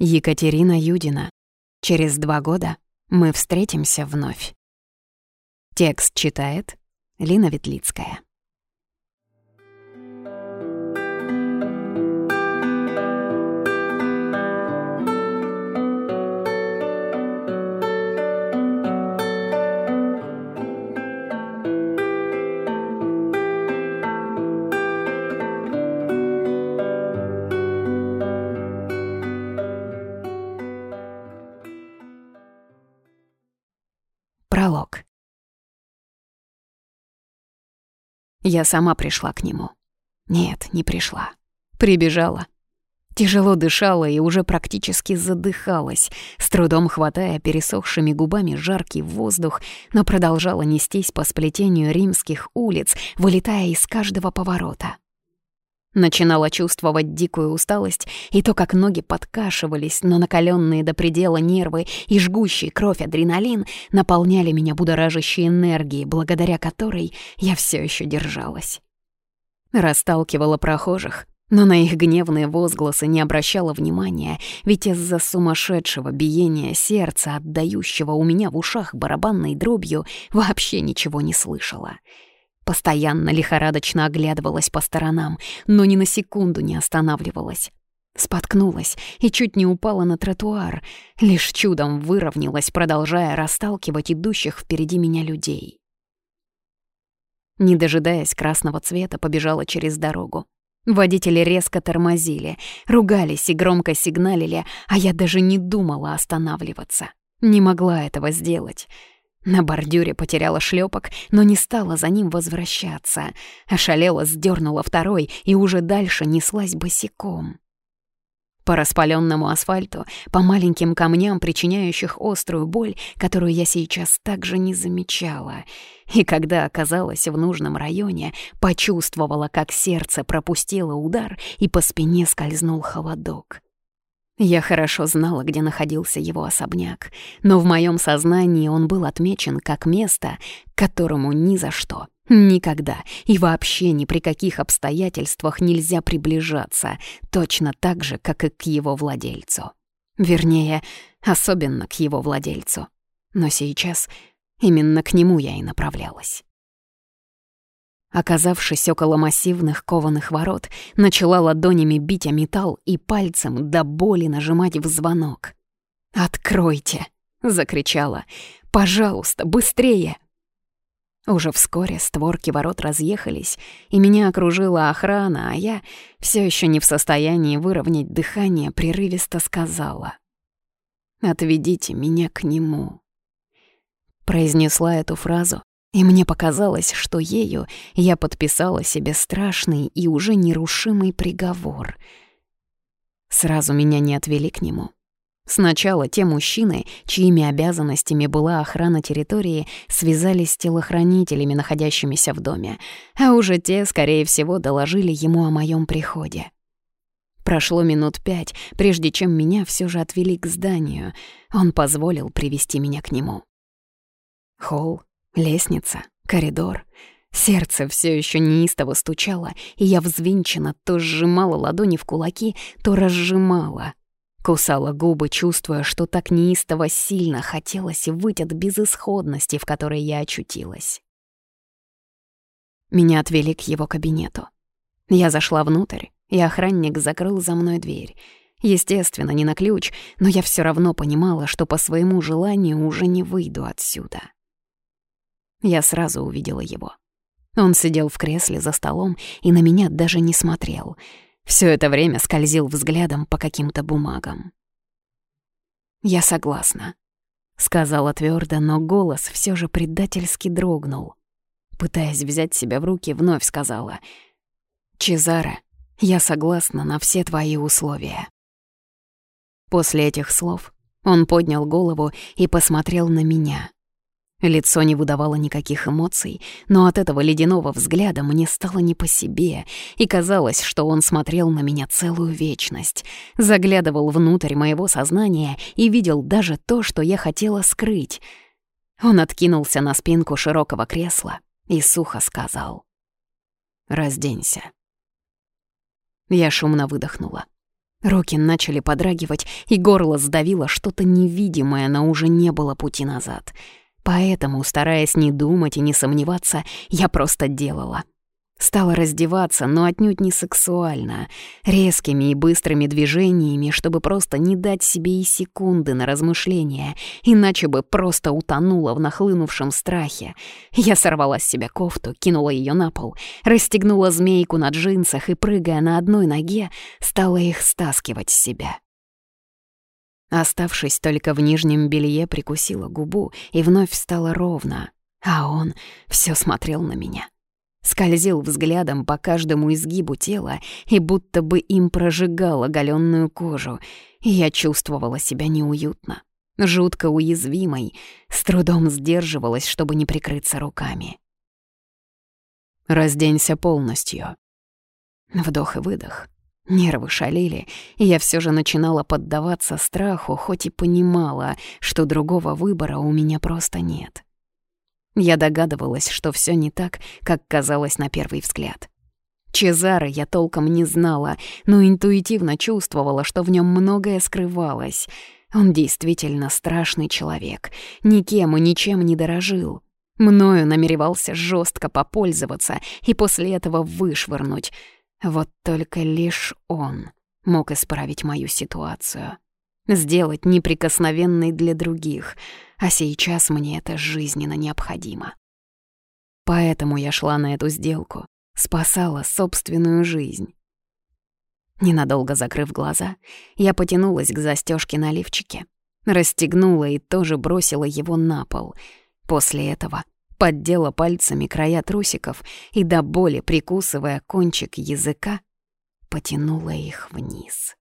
Екатерина Юдина. Через два года мы встретимся вновь. Текст читает Лина Ветлицкая. Я сама пришла к нему. Нет, не пришла. Прибежала. Тяжело дышала и уже практически задыхалась, с трудом хватая пересохшими губами жаркий воздух, но продолжала нестись по сплетению римских улиц, вылетая из каждого поворота. Начинала чувствовать дикую усталость и то, как ноги подкашивались, но накаленные до предела нервы и жгущий кровь адреналин наполняли меня будоражащей энергией, благодаря которой я все еще держалась. Расталкивала прохожих, но на их гневные возгласы не обращала внимания, ведь из-за сумасшедшего биения сердца, отдающего у меня в ушах барабанной дробью, вообще ничего не слышала — Постоянно лихорадочно оглядывалась по сторонам, но ни на секунду не останавливалась. Споткнулась и чуть не упала на тротуар, лишь чудом выровнялась, продолжая расталкивать идущих впереди меня людей. Не дожидаясь красного цвета, побежала через дорогу. Водители резко тормозили, ругались и громко сигналили, а я даже не думала останавливаться. Не могла этого сделать. На бордюре потеряла шлепок, но не стала за ним возвращаться. Ошалела, сдернула второй и уже дальше неслась босиком. По распаленному асфальту, по маленьким камням, причиняющих острую боль, которую я сейчас также не замечала. И когда оказалась в нужном районе, почувствовала, как сердце пропустило удар, и по спине скользнул холодок. Я хорошо знала, где находился его особняк, но в моем сознании он был отмечен как место, к которому ни за что, никогда и вообще ни при каких обстоятельствах нельзя приближаться, точно так же, как и к его владельцу. Вернее, особенно к его владельцу. Но сейчас именно к нему я и направлялась. Оказавшись около массивных кованых ворот, начала ладонями бить о металл и пальцем до боли нажимать в звонок. «Откройте!» — закричала. «Пожалуйста, быстрее!» Уже вскоре створки ворот разъехались, и меня окружила охрана, а я, все еще не в состоянии выровнять дыхание, прерывисто сказала. «Отведите меня к нему». Произнесла эту фразу, и мне показалось, что ею я подписала себе страшный и уже нерушимый приговор. Сразу меня не отвели к нему. Сначала те мужчины, чьими обязанностями была охрана территории, связались с телохранителями, находящимися в доме, а уже те, скорее всего, доложили ему о моем приходе. Прошло минут пять, прежде чем меня все же отвели к зданию. Он позволил привести меня к нему. Холл Лестница, коридор. Сердце все еще неистово стучало, и я взвинченно то сжимала ладони в кулаки, то разжимала. Кусала губы, чувствуя, что так неистово сильно хотелось выйти от безысходности, в которой я очутилась. Меня отвели к его кабинету. Я зашла внутрь, и охранник закрыл за мной дверь. Естественно, не на ключ, но я все равно понимала, что по своему желанию уже не выйду отсюда. Я сразу увидела его. Он сидел в кресле за столом и на меня даже не смотрел. Все это время скользил взглядом по каким-то бумагам. «Я согласна», — сказала твердо, но голос все же предательски дрогнул. Пытаясь взять себя в руки, вновь сказала. «Чезаре, я согласна на все твои условия». После этих слов он поднял голову и посмотрел на меня. Лицо не выдавало никаких эмоций, но от этого ледяного взгляда мне стало не по себе, и казалось, что он смотрел на меня целую вечность, заглядывал внутрь моего сознания и видел даже то, что я хотела скрыть. Он откинулся на спинку широкого кресла и сухо сказал «Разденься». Я шумно выдохнула. Руки начали подрагивать, и горло сдавило что-то невидимое, но уже не было пути назад. Поэтому, стараясь не думать и не сомневаться, я просто делала — Стала раздеваться, но отнюдь не сексуально, резкими и быстрыми движениями, чтобы просто не дать себе и секунды на размышления, иначе бы просто утонула в нахлынувшем страхе. Я сорвала с себя кофту, кинула ее на пол, расстегнула змейку на джинсах и, прыгая на одной ноге, стала их стаскивать с себя. Оставшись только в нижнем белье, прикусила губу и вновь встала ровно, а он все смотрел на меня скользил взглядом по каждому изгибу тела и будто бы им прожигал оголенную кожу, я чувствовала себя неуютно, жутко уязвимой, с трудом сдерживалась, чтобы не прикрыться руками. «Разденься полностью». Вдох и выдох. Нервы шалили, и я все же начинала поддаваться страху, хоть и понимала, что другого выбора у меня просто нет. Я догадывалась, что все не так, как казалось на первый взгляд. Чезаро я толком не знала, но интуитивно чувствовала, что в нем многое скрывалось. Он действительно страшный человек, никем и ничем не дорожил. Мною намеревался жестко попользоваться и после этого вышвырнуть. Вот только лишь он мог исправить мою ситуацию. Сделать неприкосновенной для других — а сейчас мне это жизненно необходимо. Поэтому я шла на эту сделку, спасала собственную жизнь. Ненадолго закрыв глаза, я потянулась к застежке на лифчике, расстегнула и тоже бросила его на пол. После этого поддела пальцами края трусиков и до боли, прикусывая кончик языка, потянула их вниз.